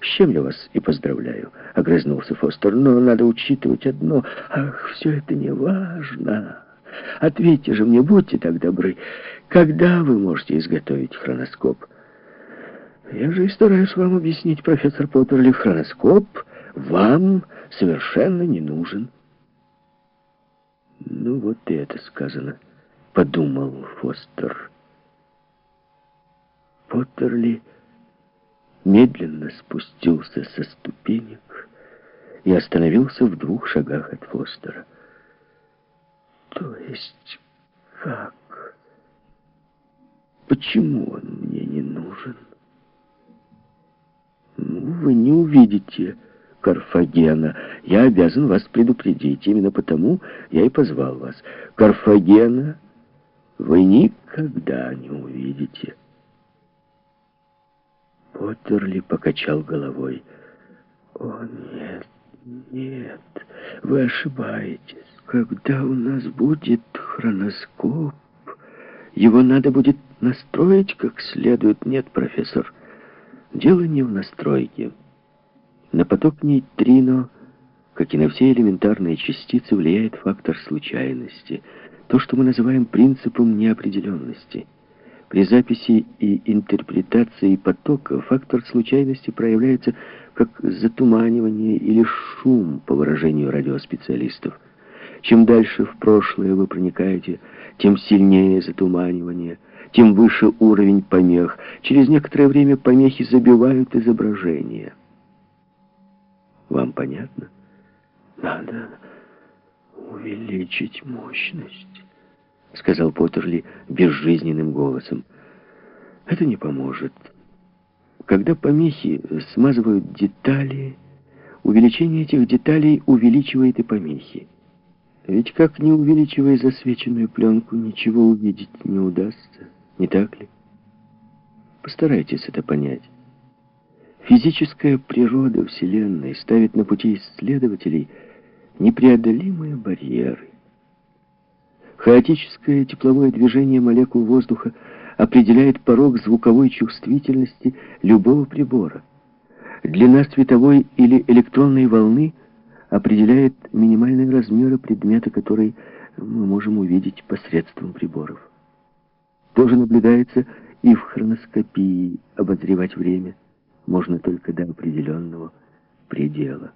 С чем я вас и поздравляю, — огрызнулся Фостер. Но надо учитывать одно. Ах, все это не важно. Ответьте же мне, будьте так добры, когда вы можете изготовить хроноскоп? Я же и стараюсь вам объяснить, профессор Поттерли, хроноскоп вам совершенно не нужен. Ну вот и это сказано, подумал Фостер. Поттерли медленно спустился со ступенек и остановился в двух шагах от Фостера. То есть как? Почему он мне не нужен? Ну, вы не увидите Карфагена. Я обязан вас предупредить. Именно потому я и позвал вас. Карфагена вы никогда не увидите. Поттерли покачал головой. «О, нет, нет, вы ошибаетесь. Когда у нас будет хроноскоп, его надо будет настроить как следует. Нет, профессор, дело не в настройке. На поток нейтрино, как и на все элементарные частицы, влияет фактор случайности, то, что мы называем принципом неопределенности – при записи и интерпретации потока фактор случайности проявляется как затуманивание или шум, по выражению радиоспециалистов. Чем дальше в прошлое вы проникаете, тем сильнее затуманивание, тем выше уровень помех. Через некоторое время помехи забивают изображение. Вам понятно? Надо увеличить мощность. — сказал Поттерли безжизненным голосом. «Это не поможет. Когда помехи смазывают детали, увеличение этих деталей увеличивает и помехи. Ведь как не увеличивая засвеченную пленку, ничего увидеть не удастся, не так ли? Постарайтесь это понять. Физическая природа Вселенной ставит на пути исследователей непреодолимые барьеры. Хаотическое тепловое движение молекул воздуха определяет порог звуковой чувствительности любого прибора. Длина световой или электронной волны определяет минимальные размеры предмета, который мы можем увидеть посредством приборов. Тоже наблюдается и в хроноскопии. Обозревать время можно только до определенного предела.